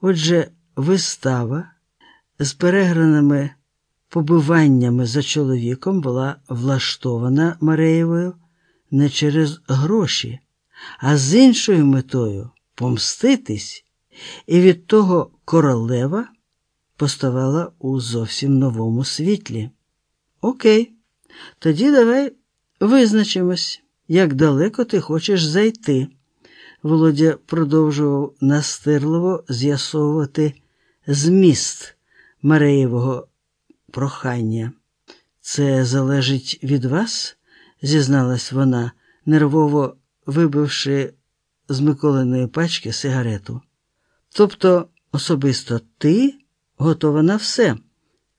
Отже, вистава з переграними побиваннями за чоловіком була влаштована Мареєвою не через гроші, а з іншою метою помститись, і від того королева поставала у зовсім новому світлі. Окей, тоді давай визначимось, як далеко ти хочеш зайти. Володя продовжував настирливо з'ясовувати зміст Мареєвого прохання. Це залежить від вас, зізналась вона, нервово вибивши з Миколиної пачки сигарету. Тобто, особисто ти готова на все,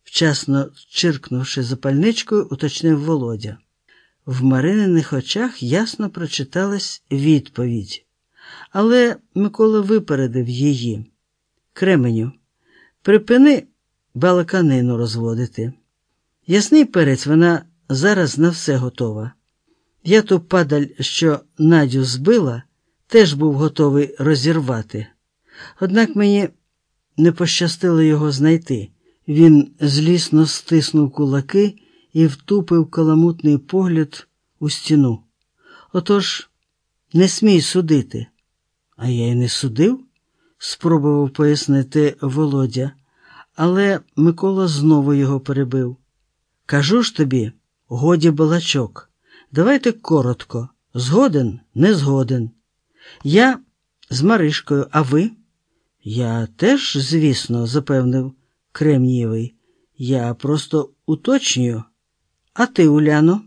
вчасно чиркнувши запальничкою, уточнив Володя. В Марининих очах ясно прочиталась відповідь, але Микола випередив її. Кременю, припини балаканину розводити. Ясний перець вона зараз на все готова. Я ту падаль, що Надю збила, теж був готовий розірвати. Однак мені не пощастило його знайти. Він злісно стиснув кулаки і втупив каламутний погляд у стіну. Отож, не смій судити. А я й не судив, спробував пояснити Володя, але Микола знову його перебив. Кажу ж тобі, годі балачок, давайте коротко. Згоден, не згоден. Я з Маришкою, а ви? Я теж, звісно, запевнив Кремнієвий. Я просто уточнюю. А ти, Уляно?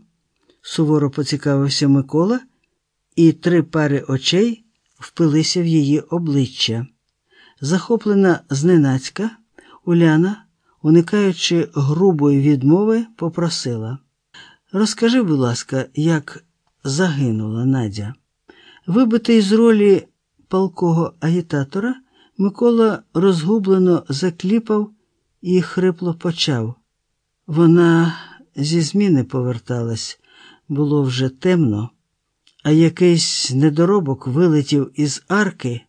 суворо поцікавився Микола, і три пари очей впилися в її обличчя. Захоплена зненацька, Уляна, уникаючи грубої відмови, попросила: Розкажи, будь ласка, як загинула Надя. Вибитий з ролі палкого агітатора, Микола розгублено закліпав і хрипло почав. Вона зі зміни поверталась, було вже темно, а якийсь недоробок вилетів із арки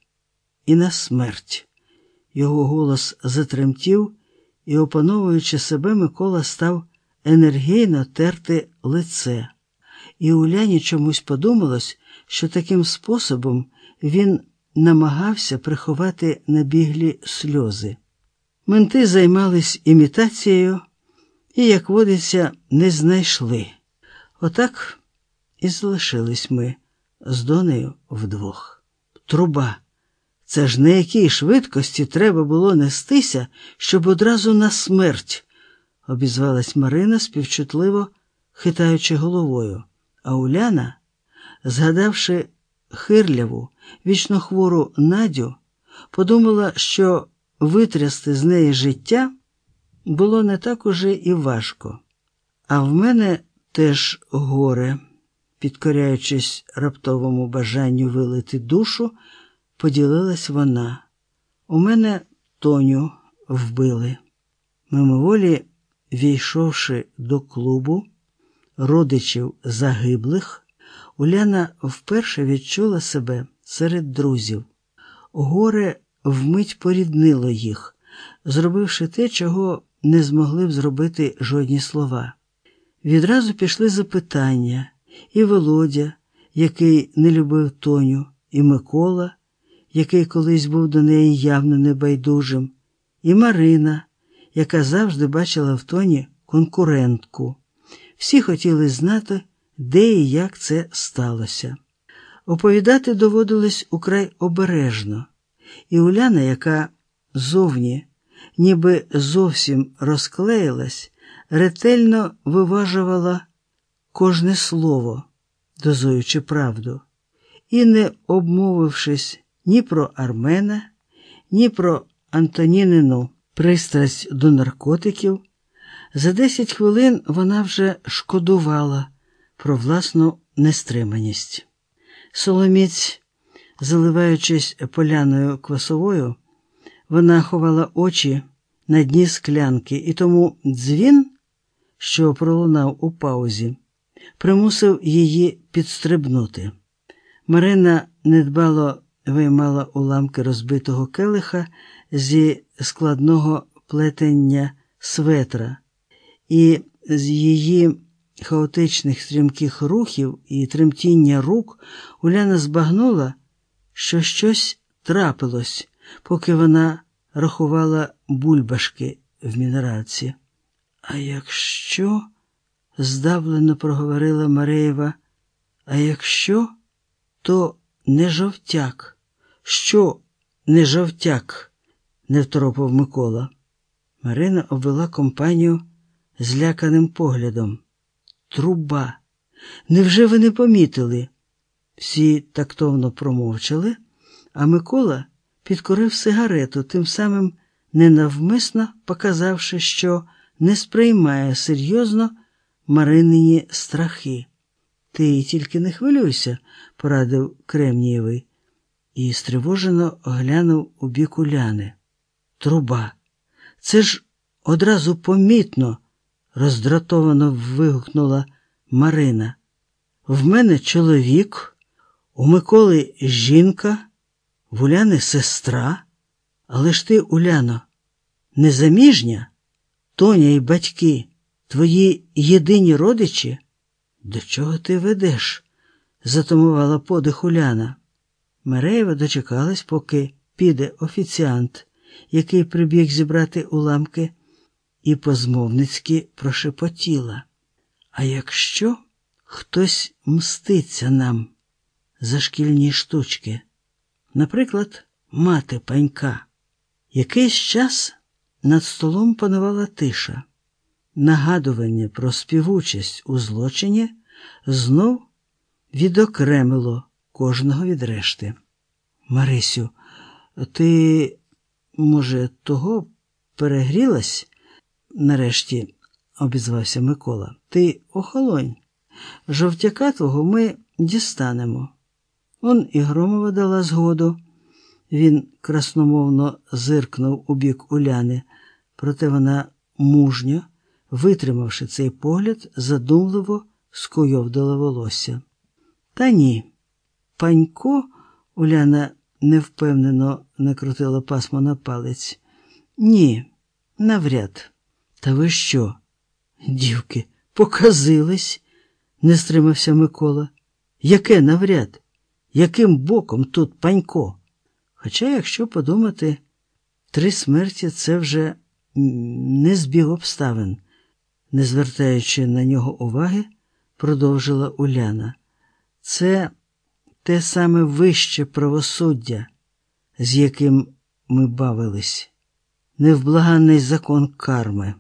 і на смерть. Його голос затремтів, і, опановуючи себе, Микола став енергійно терти лице. І Уляні чомусь подумалось, що таким способом він намагався приховати набіглі сльози. Менти займались імітацією і, як водиться, не знайшли. Отак і залишились ми з донею вдвох. Труба. Це ж на якій швидкості треба було нестися, щоб одразу на смерть, обізвалась Марина співчутливо хитаючи головою. А Уляна, згадавши хирляву, вічно хвору Надю, подумала, що витрясти з неї життя було не так уже і важко. А в мене теж горе, підкоряючись раптовому бажанню вилити душу, поділилась вона. У мене Тоню вбили. Мимоволі, війшовши до клубу родичів загиблих, Уляна вперше відчула себе серед друзів. Горе вмить поріднило їх, зробивши те, чого не змогли б зробити жодні слова. Відразу пішли запитання, і Володя, який не любив Тоню, і Микола, який колись був до неї явно небайдужим, і Марина, яка завжди бачила в Тоні конкурентку. Всі хотіли знати, де і як це сталося. Оповідати доводилось украй обережно, і Уляна, яка зовні, ніби зовсім розклеїлась, ретельно виважувала кожне слово, дозуючи правду, і, не обмовившись ні про Армена, ні про Антонінину пристрасть до наркотиків, за десять хвилин вона вже шкодувала про власну нестриманість. Соломіць, заливаючись поляною квасовою, вона ховала очі на дні склянки, і тому дзвін, що пролунав у паузі, примусив її підстрибнути. Марина недбало виймала уламки розбитого келиха зі складного плетення светра, і з її хаотичних стрімких рухів і тремтіння рук Уляна збагнула, що щось трапилось, поки вона рахувала бульбашки в мінералці. А якщо, здавлено проговорила Мареєва, а якщо, то не жовтяк. Що не жовтяк? не второпав Микола. Марина обвела компанію зляканим поглядом. Труба. Невже ви не помітили? Всі тактовно промовчали, а Микола підкорив сигарету, тим самим ненавмисно показавши, що не сприймає серйозно Маринині страхи. Ти тільки не хвилюйся, порадив Кремнієвий, і стривожено оглянув у бік Уляни. Труба. Це ж одразу помітно, роздратовано вигукнула Марина. В мене чоловік, у Миколи жінка, в Уляни сестра, але ж ти, Уляно, незаміжня, Тоня і батьки, твої єдині родичі? До чого ти ведеш? затумувала подих Уляна. Мереєва дочекалась, поки піде офіціант, який прибіг зібрати уламки, і позмовницьки прошепотіла. А якщо хтось мститься нам за шкільні штучки, наприклад, мати панька, якийсь час над столом панувала тиша. Нагадування про співучасть у злочині знов відокремило кожного від решти. Марисю, ти, може, того перегрілась? Нарешті обізвався Микола. Ти охолонь. Жовтяка твого ми дістанемо. Он і Громова дала згоду. Він красномовно зиркнув у бік Уляни, проте вона мужньо, витримавши цей погляд, задумливо скуйовдала волосся. Та ні. Панько Уляна невпевнено накрутила пасмо на палець. Ні, навряд. Та ви що? Дівки, показились, не стримався Микола. Яке навряд? Яким боком тут панько? Хоча, якщо подумати, три смерті це вже не збіг обставин, не звертаючи на нього уваги, продовжила Уляна. Це те саме вище правосуддя, з яким ми бавились, невблаганний закон карми.